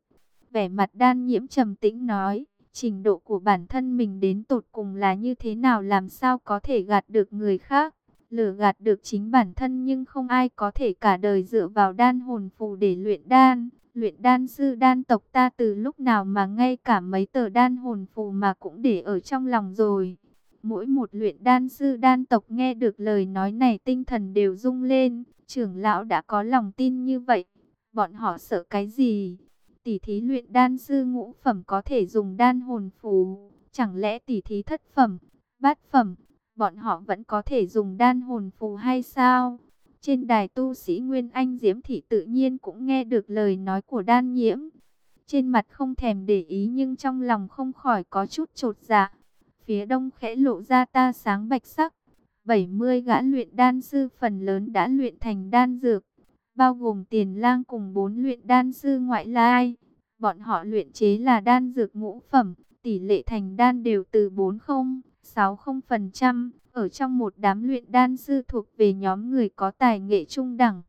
Vẻ mặt đan nhiễm trầm tĩnh nói, trình độ của bản thân mình đến tột cùng là như thế nào làm sao có thể gạt được người khác lừa gạt được chính bản thân nhưng không ai có thể cả đời dựa vào đan hồn phù để luyện đan. Luyện đan sư đan tộc ta từ lúc nào mà ngay cả mấy tờ đan hồn phù mà cũng để ở trong lòng rồi. Mỗi một luyện đan sư đan tộc nghe được lời nói này tinh thần đều rung lên. Trưởng lão đã có lòng tin như vậy. Bọn họ sợ cái gì? Tỷ thí luyện đan sư ngũ phẩm có thể dùng đan hồn phù. Chẳng lẽ tỷ thí thất phẩm, bát phẩm, bọn họ vẫn có thể dùng đan hồn phù hay sao? Trên đài tu sĩ Nguyên Anh Diễm Thị tự nhiên cũng nghe được lời nói của đan nhiễm. Trên mặt không thèm để ý nhưng trong lòng không khỏi có chút trột dạ. Phía đông khẽ lộ ra ta sáng bạch sắc. 70 gã luyện đan sư phần lớn đã luyện thành đan dược. Bao gồm tiền lang cùng 4 luyện đan sư ngoại lai. Bọn họ luyện chế là đan dược ngũ phẩm. Tỷ lệ thành đan đều từ 40 60% ở trong một đám luyện đan sư thuộc về nhóm người có tài nghệ trung đẳng.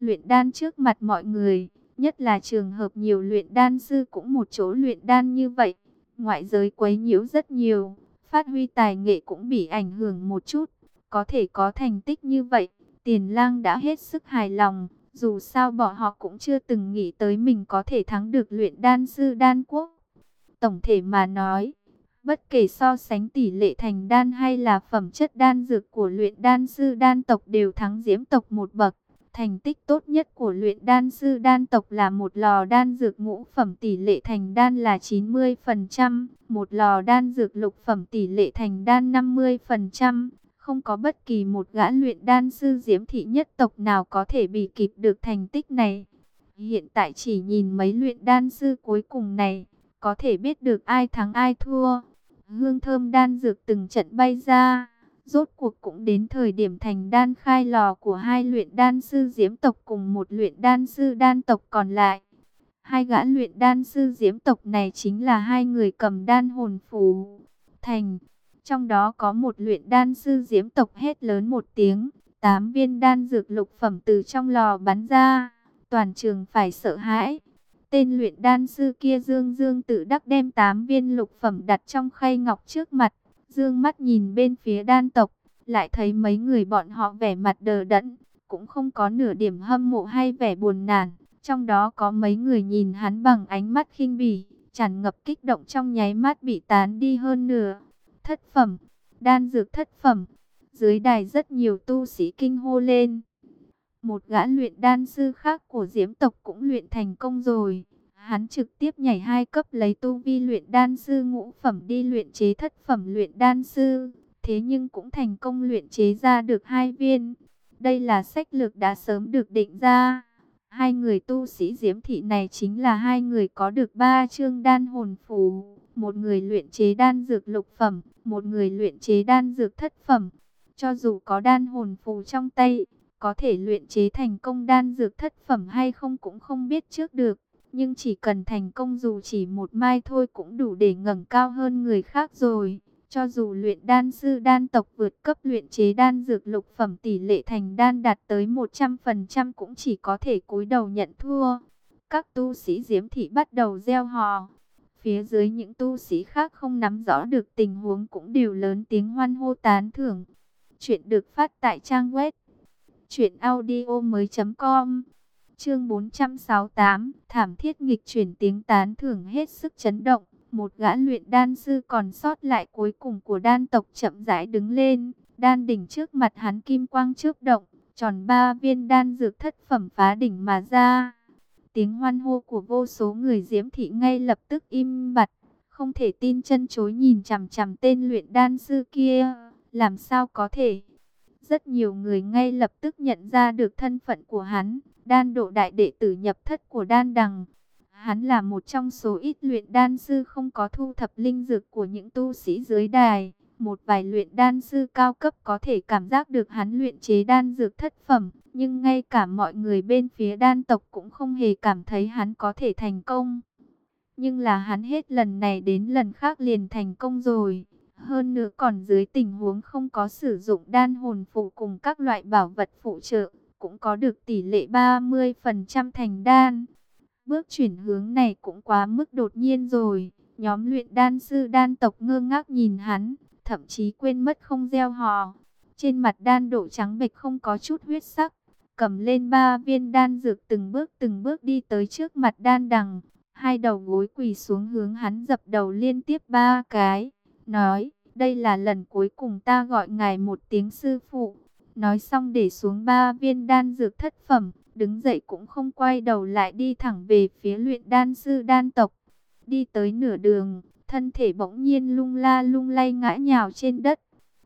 Luyện đan trước mặt mọi người, nhất là trường hợp nhiều luyện đan sư cũng một chỗ luyện đan như vậy, ngoại giới quấy nhiễu rất nhiều, phát huy tài nghệ cũng bị ảnh hưởng một chút. Có thể có thành tích như vậy, tiền lang đã hết sức hài lòng. Dù sao bọn họ cũng chưa từng nghĩ tới mình có thể thắng được luyện đan sư đan quốc. Tổng thể mà nói, bất kể so sánh tỷ lệ thành đan hay là phẩm chất đan dược của luyện đan sư đan tộc đều thắng diễm tộc một bậc. Thành tích tốt nhất của luyện đan sư đan tộc là một lò đan dược ngũ phẩm tỷ lệ thành đan là 90%, một lò đan dược lục phẩm tỷ lệ thành đan 50%. Không có bất kỳ một gã luyện đan sư diễm thị nhất tộc nào có thể bị kịp được thành tích này. Hiện tại chỉ nhìn mấy luyện đan sư cuối cùng này, có thể biết được ai thắng ai thua. Hương thơm đan dược từng trận bay ra, rốt cuộc cũng đến thời điểm thành đan khai lò của hai luyện đan sư diễm tộc cùng một luyện đan sư đan tộc còn lại. Hai gã luyện đan sư diễm tộc này chính là hai người cầm đan hồn phù. Thành, trong đó có một luyện đan sư diễm tộc hét lớn một tiếng, tám viên đan dược lục phẩm từ trong lò bắn ra, toàn trường phải sợ hãi. Tên luyện đan sư kia dương dương tự đắc đem tám viên lục phẩm đặt trong khay ngọc trước mặt, dương mắt nhìn bên phía đan tộc, lại thấy mấy người bọn họ vẻ mặt đờ đẫn, cũng không có nửa điểm hâm mộ hay vẻ buồn nản. Trong đó có mấy người nhìn hắn bằng ánh mắt khinh bỉ, tràn ngập kích động trong nháy mắt bị tán đi hơn nửa. Thất phẩm, đan dược thất phẩm, dưới đài rất nhiều tu sĩ kinh hô lên. Một gã luyện đan sư khác của diễm tộc cũng luyện thành công rồi. Hắn trực tiếp nhảy hai cấp lấy tu vi luyện đan sư ngũ phẩm đi luyện chế thất phẩm luyện đan sư. Thế nhưng cũng thành công luyện chế ra được hai viên. Đây là sách lược đã sớm được định ra. Hai người tu sĩ diễm thị này chính là hai người có được ba chương đan hồn phù. Một người luyện chế đan dược lục phẩm, một người luyện chế đan dược thất phẩm. Cho dù có đan hồn phù trong tay, có thể luyện chế thành công đan dược thất phẩm hay không cũng không biết trước được. Nhưng chỉ cần thành công dù chỉ một mai thôi cũng đủ để ngẩng cao hơn người khác rồi. Cho dù luyện đan sư đan tộc vượt cấp luyện chế đan dược lục phẩm tỷ lệ thành đan đạt tới 100% cũng chỉ có thể cúi đầu nhận thua. Các tu sĩ diễm thị bắt đầu gieo hò. Phía dưới những tu sĩ khác không nắm rõ được tình huống cũng đều lớn tiếng hoan hô tán thưởng. Chuyện được phát tại trang web truyệnaudiomoi.com. Chương 468, thảm thiết nghịch chuyển tiếng tán thưởng hết sức chấn động, một gã luyện đan sư còn sót lại cuối cùng của đan tộc chậm rãi đứng lên, đan đỉnh trước mặt hắn kim quang chớp động, tròn ba viên đan dược thất phẩm phá đỉnh mà ra. Tiếng hoan hô của vô số người diễm thị ngay lập tức im bặt, không thể tin chân chối nhìn chằm chằm tên luyện đan sư kia, làm sao có thể? Rất nhiều người ngay lập tức nhận ra được thân phận của hắn, đan độ đại đệ tử nhập thất của đan đằng. Hắn là một trong số ít luyện đan sư không có thu thập linh dược của những tu sĩ dưới đài. Một vài luyện đan sư cao cấp có thể cảm giác được hắn luyện chế đan dược thất phẩm, nhưng ngay cả mọi người bên phía đan tộc cũng không hề cảm thấy hắn có thể thành công. Nhưng là hắn hết lần này đến lần khác liền thành công rồi. Hơn nữa còn dưới tình huống không có sử dụng đan hồn phụ cùng các loại bảo vật phụ trợ, cũng có được tỷ lệ 30% thành đan. Bước chuyển hướng này cũng quá mức đột nhiên rồi. Nhóm luyện đan sư đan tộc ngơ ngác nhìn hắn, thậm chí quên mất không gieo hò. Trên mặt đan độ trắng bệch không có chút huyết sắc, cầm lên ba viên đan dược từng bước từng bước đi tới trước mặt đan đằng. Hai đầu gối quỳ xuống hướng hắn dập đầu liên tiếp ba cái, nói, đây là lần cuối cùng ta gọi ngài một tiếng sư phụ. Nói xong để xuống ba viên đan dược thất phẩm, đứng dậy cũng không quay đầu lại đi thẳng về phía luyện đan sư đan tộc. Đi tới nửa đường, thân thể bỗng nhiên lung la lung lay ngã nhào trên đất.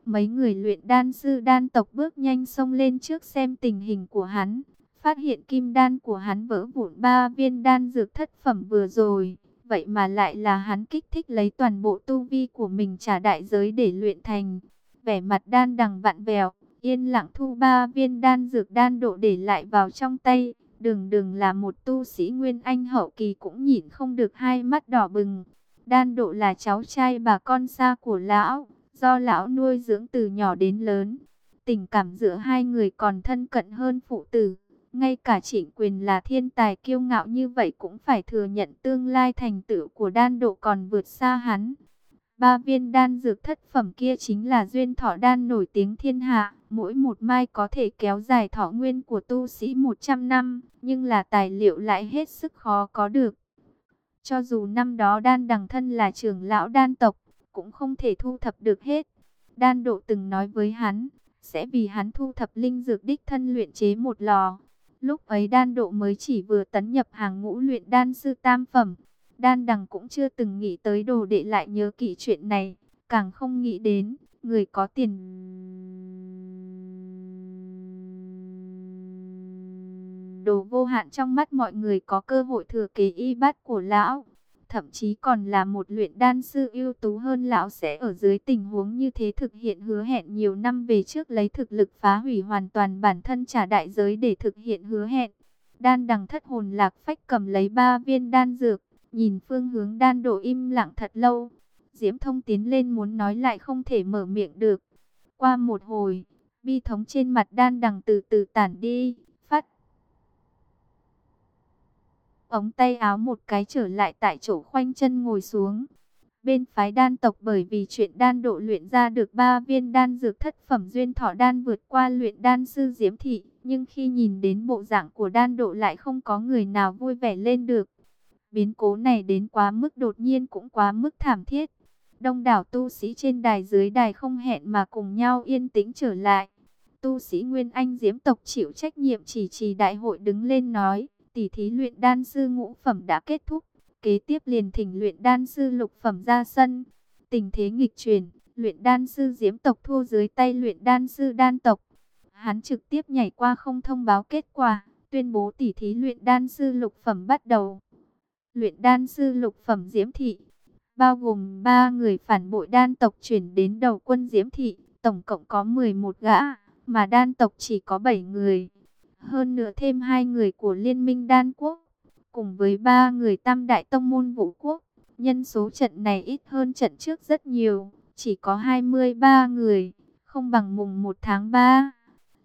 Mấy người luyện đan sư đan tộc bước nhanh xông lên trước xem tình hình của hắn. Phát hiện kim đan của hắn vỡ vụn ba viên đan dược thất phẩm vừa rồi. Vậy mà lại là hắn kích thích lấy toàn bộ tu vi của mình trả đại giới để luyện thành. Vẻ mặt đan đằng vặn vẹo, yên lặng thu ba viên đan dược đan độ để lại vào trong tay. Đừng đừng là một tu sĩ nguyên anh hậu kỳ cũng nhìn không được hai mắt đỏ bừng. Đan độ là cháu trai bà con xa của lão, do lão nuôi dưỡng từ nhỏ đến lớn. Tình cảm giữa hai người còn thân cận hơn phụ tử. Ngay cả trịnh quyền là thiên tài kiêu ngạo như vậy cũng phải thừa nhận tương lai thành tựu của đan độ còn vượt xa hắn. Ba viên đan dược thất phẩm kia chính là duyên thọ đan nổi tiếng thiên hạ. Mỗi một mai có thể kéo dài thọ nguyên của tu sĩ 100 năm, nhưng là tài liệu lại hết sức khó có được. Cho dù năm đó đan đằng thân là trưởng lão đan tộc, cũng không thể thu thập được hết. Đan độ từng nói với hắn, sẽ vì hắn thu thập linh dược đích thân luyện chế một lò. Lúc ấy đan độ mới chỉ vừa tấn nhập hàng ngũ luyện đan sư tam phẩm. Đan đằng cũng chưa từng nghĩ tới đồ đệ lại nhớ kỹ chuyện này, càng không nghĩ đến, người có tiền... Đồ vô hạn trong mắt mọi người có cơ hội thừa kế y bát của lão thậm chí còn là một luyện đan sư ưu tú hơn lão sẽ ở dưới tình huống như thế thực hiện hứa hẹn nhiều năm về trước lấy thực lực phá hủy hoàn toàn bản thân trả đại giới để thực hiện hứa hẹn. Đan đằng thất hồn lạc phách cầm lấy ba viên đan dược, nhìn phương hướng đan độ im lặng thật lâu. Diễm thông tiến lên muốn nói lại không thể mở miệng được. Qua một hồi, bi thống trên mặt đan đằng từ từ tản đi, phát ống tay áo một cái trở lại tại chỗ khoanh chân ngồi xuống. Bên phái đan tộc bởi vì chuyện đan độ luyện ra được ba viên đan dược thất phẩm duyên thọ đan vượt qua luyện đan sư Diễm Thị. Nhưng khi nhìn đến bộ dạng của đan độ lại không có người nào vui vẻ lên được. Biến cố này đến quá mức đột nhiên cũng quá mức thảm thiết. Đông đảo tu sĩ trên đài dưới đài không hẹn mà cùng nhau yên tĩnh trở lại. Tu sĩ Nguyên Anh Diễm tộc chịu trách nhiệm chỉ trì đại hội đứng lên nói tỷ thí luyện đan sư ngũ phẩm đã kết thúc, kế tiếp liền thỉnh luyện đan sư lục phẩm ra sân. Tình thế nghịch chuyển, luyện đan sư diễm tộc thua dưới tay luyện đan sư đan tộc. Hắn trực tiếp nhảy qua không thông báo kết quả, tuyên bố tỷ thí luyện đan sư lục phẩm bắt đầu. Luyện đan sư lục phẩm diễm thị, bao gồm 3 người phản bội đan tộc chuyển đến đầu quân diễm thị, tổng cộng có 11 gã, mà đan tộc chỉ có 7 người. Hơn nữa thêm hai người của Liên minh Đan Quốc, cùng với ba người Tam Đại Tông Môn Vũ Quốc. Nhân số trận này ít hơn trận trước rất nhiều, chỉ có 23 người, không bằng mùng 1 tháng 3.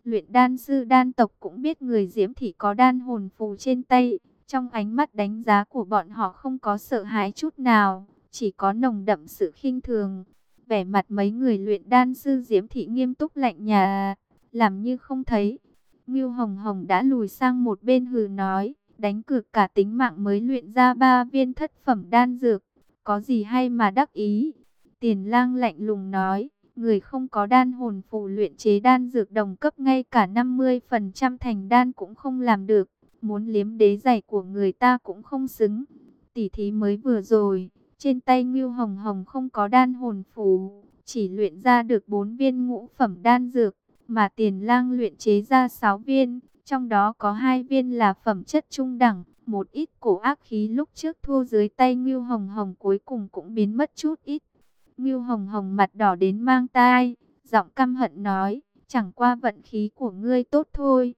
Luyện đan sư đan tộc cũng biết người diễm thị có đan hồn phù trên tay, trong ánh mắt đánh giá của bọn họ không có sợ hãi chút nào, chỉ có nồng đậm sự khinh thường. Vẻ mặt mấy người luyện đan sư diễm thị nghiêm túc lạnh nhà, làm như không thấy. Ngưu Hồng Hồng đã lùi sang một bên hừ nói, đánh cược cả tính mạng mới luyện ra ba viên thất phẩm đan dược, có gì hay mà đắc ý. Tiền lang lạnh lùng nói, người không có đan hồn phù luyện chế đan dược đồng cấp ngay cả 50% thành đan cũng không làm được, muốn liếm đế giày của người ta cũng không xứng. Tỷ thí mới vừa rồi, trên tay Ngưu Hồng Hồng không có đan hồn phù, chỉ luyện ra được 4 viên ngũ phẩm đan dược mà tiền lang luyện chế ra 6 viên, trong đó có hai viên là phẩm chất trung đẳng, một ít cổ ác khí lúc trước thua dưới tay Ngưu Hồng Hồng cuối cùng cũng biến mất chút ít. Ngưu Hồng Hồng mặt đỏ đến mang tai, giọng căm hận nói, chẳng qua vận khí của ngươi tốt thôi.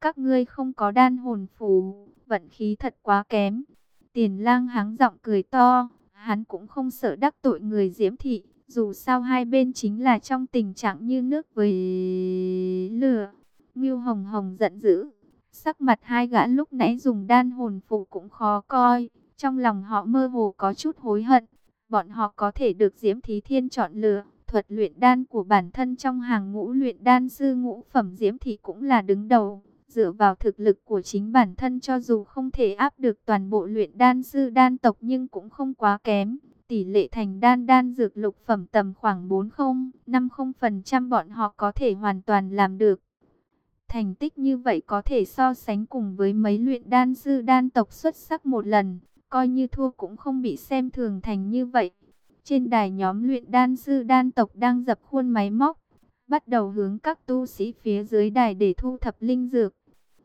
Các ngươi không có đan hồn phù, vận khí thật quá kém. Tiền lang háng giọng cười to, hắn cũng không sợ đắc tội người diễm thị, dù sao hai bên chính là trong tình trạng như nước với lửa. Ngưu Hồng Hồng giận dữ. Sắc mặt hai gã lúc nãy dùng đan hồn phụ cũng khó coi. Trong lòng họ mơ hồ có chút hối hận. Bọn họ có thể được Diễm Thí Thiên chọn lựa. Thuật luyện đan của bản thân trong hàng ngũ luyện đan sư ngũ phẩm Diễm Thí cũng là đứng đầu. Dựa vào thực lực của chính bản thân cho dù không thể áp được toàn bộ luyện đan sư đan tộc nhưng cũng không quá kém tỷ lệ thành đan đan dược lục phẩm tầm khoảng 40-50% bọn họ có thể hoàn toàn làm được. Thành tích như vậy có thể so sánh cùng với mấy luyện đan sư đan tộc xuất sắc một lần, coi như thua cũng không bị xem thường thành như vậy. Trên đài nhóm luyện đan sư đan tộc đang dập khuôn máy móc, bắt đầu hướng các tu sĩ phía dưới đài để thu thập linh dược.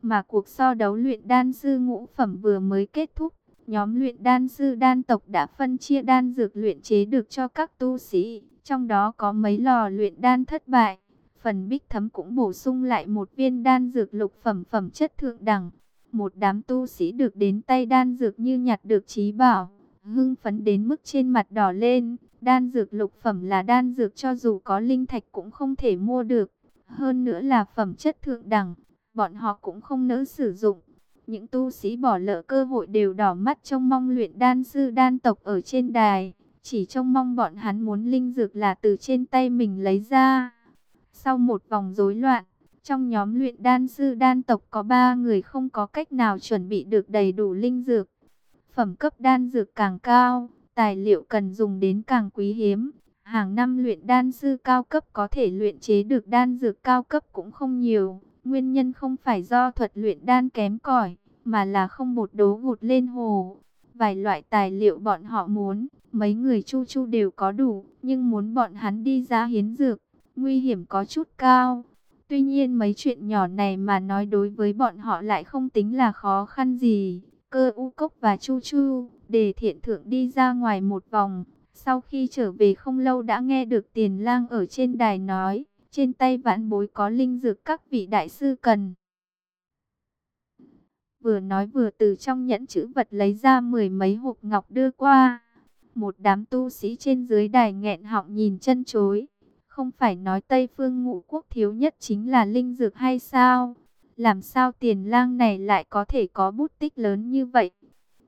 Mà cuộc so đấu luyện đan sư ngũ phẩm vừa mới kết thúc, Nhóm luyện đan sư đan tộc đã phân chia đan dược luyện chế được cho các tu sĩ, trong đó có mấy lò luyện đan thất bại. Phần bích thấm cũng bổ sung lại một viên đan dược lục phẩm phẩm chất thượng đẳng. Một đám tu sĩ được đến tay đan dược như nhặt được trí bảo, hưng phấn đến mức trên mặt đỏ lên. Đan dược lục phẩm là đan dược cho dù có linh thạch cũng không thể mua được. Hơn nữa là phẩm chất thượng đẳng, bọn họ cũng không nỡ sử dụng. Những tu sĩ bỏ lỡ cơ hội đều đỏ mắt trông mong luyện đan sư đan tộc ở trên đài. chỉ trông mong bọn hắn muốn linh dược là từ trên tay mình lấy ra. Sau một vòng rối loạn, trong nhóm luyện đan sư đan tộc có ba người không có cách nào chuẩn bị được đầy đủ linh dược. Phẩm cấp đan dược càng cao, tài liệu cần dùng đến càng quý hiếm. Hàng năm luyện đan sư cao cấp có thể luyện chế được đan dược cao cấp cũng không nhiều. Nguyên nhân không phải do thuật luyện đan kém cỏi, mà là không một đố gụt lên hồ. Vài loại tài liệu bọn họ muốn, mấy người chu chu đều có đủ, nhưng muốn bọn hắn đi ra hiến dược, nguy hiểm có chút cao. Tuy nhiên mấy chuyện nhỏ này mà nói đối với bọn họ lại không tính là khó khăn gì. Cơ u cốc và chu chu, để thiện thượng đi ra ngoài một vòng. Sau khi trở về không lâu đã nghe được tiền lang ở trên đài nói, trên tay vãn bối có linh dược các vị đại sư cần. Vừa nói vừa từ trong nhẫn chữ vật lấy ra mười mấy hộp ngọc đưa qua. Một đám tu sĩ trên dưới đài nghẹn họng nhìn chân chối. Không phải nói Tây Phương ngũ quốc thiếu nhất chính là linh dược hay sao? Làm sao tiền lang này lại có thể có bút tích lớn như vậy?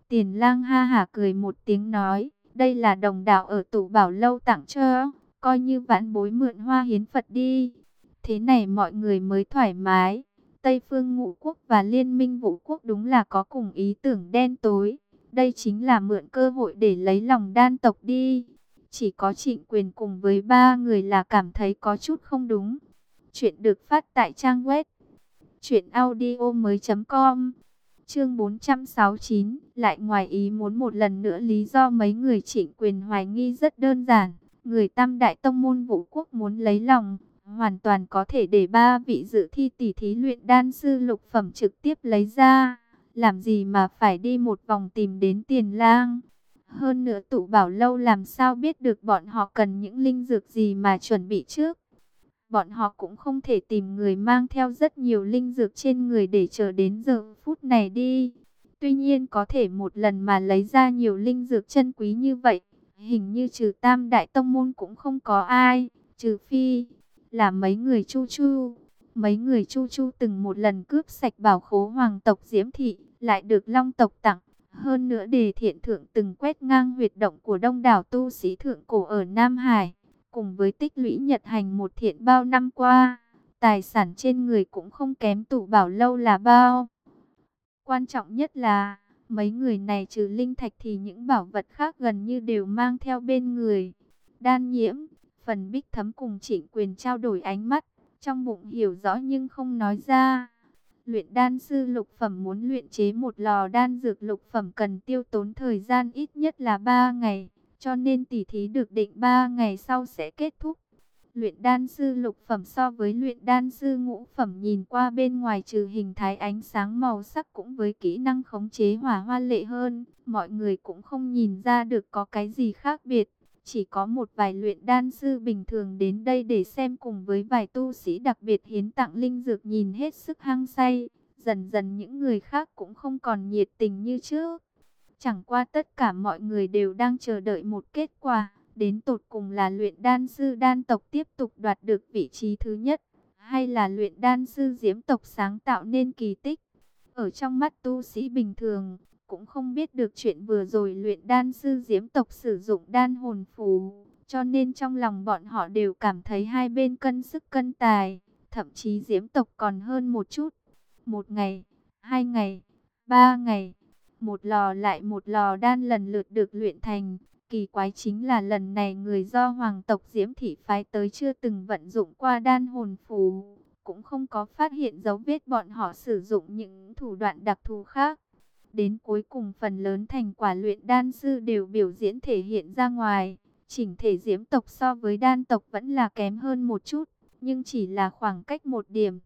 Tiền lang ha hả cười một tiếng nói, đây là đồng đạo ở tủ bảo lâu tặng cho, coi như vãn bối mượn hoa hiến Phật đi. Thế này mọi người mới thoải mái. Tây phương ngũ quốc và liên minh vũ quốc đúng là có cùng ý tưởng đen tối. Đây chính là mượn cơ hội để lấy lòng đan tộc đi. Chỉ có trịnh quyền cùng với ba người là cảm thấy có chút không đúng. Chuyện được phát tại trang web truyệnaudiomoi.com. Chương 469, lại ngoài ý muốn một lần nữa lý do mấy người trịnh quyền hoài nghi rất đơn giản. Người tam đại tông môn vũ quốc muốn lấy lòng, hoàn toàn có thể để ba vị dự thi tỷ thí luyện đan sư lục phẩm trực tiếp lấy ra. Làm gì mà phải đi một vòng tìm đến tiền lang. Hơn nữa tụ bảo lâu làm sao biết được bọn họ cần những linh dược gì mà chuẩn bị trước. Bọn họ cũng không thể tìm người mang theo rất nhiều linh dược trên người để chờ đến giờ phút này đi. Tuy nhiên có thể một lần mà lấy ra nhiều linh dược chân quý như vậy. Hình như trừ tam đại tông môn cũng không có ai, trừ phi là mấy người chu chu. Mấy người chu chu từng một lần cướp sạch bảo khố hoàng tộc Diễm Thị, lại được long tộc tặng. Hơn nữa đề thiện thượng từng quét ngang huyệt động của đông đảo tu sĩ thượng cổ ở Nam Hải. Cùng với tích lũy nhật hành một thiện bao năm qua, tài sản trên người cũng không kém tủ bảo lâu là bao. Quan trọng nhất là, mấy người này trừ linh thạch thì những bảo vật khác gần như đều mang theo bên người. Đan nhiễm, phần bích thấm cùng trịnh quyền trao đổi ánh mắt, trong bụng hiểu rõ nhưng không nói ra. Luyện đan sư lục phẩm muốn luyện chế một lò đan dược lục phẩm cần tiêu tốn thời gian ít nhất là 3 ngày, cho nên tỉ thí được định 3 ngày sau sẽ kết thúc. Luyện đan sư lục phẩm so với luyện đan sư ngũ phẩm nhìn qua bên ngoài trừ hình thái ánh sáng màu sắc cũng với kỹ năng khống chế hỏa hoa lệ hơn, mọi người cũng không nhìn ra được có cái gì khác biệt. Chỉ có một vài luyện đan sư bình thường đến đây để xem cùng với vài tu sĩ đặc biệt hiến tặng linh dược nhìn hết sức hăng say. Dần dần những người khác cũng không còn nhiệt tình như trước. Chẳng qua tất cả mọi người đều đang chờ đợi một kết quả. Đến tột cùng là luyện đan sư đan tộc tiếp tục đoạt được vị trí thứ nhất. Hay là luyện đan sư diễm tộc sáng tạo nên kỳ tích. Ở trong mắt tu sĩ bình thường, cũng không biết được chuyện vừa rồi luyện đan sư diễm tộc sử dụng đan hồn phù, cho nên trong lòng bọn họ đều cảm thấy hai bên cân sức cân tài, thậm chí diễm tộc còn hơn một chút. Một ngày, hai ngày, ba ngày, một lò lại một lò đan lần lượt được luyện thành. Kỳ quái chính là lần này người do hoàng tộc Diễm Thị phái tới chưa từng vận dụng qua đan hồn phù, cũng không có phát hiện dấu vết bọn họ sử dụng những thủ đoạn đặc thù khác. Đến cuối cùng phần lớn thành quả luyện đan sư đều biểu diễn thể hiện ra ngoài. Chỉnh thể diễm tộc so với đan tộc vẫn là kém hơn một chút, nhưng chỉ là khoảng cách một điểm.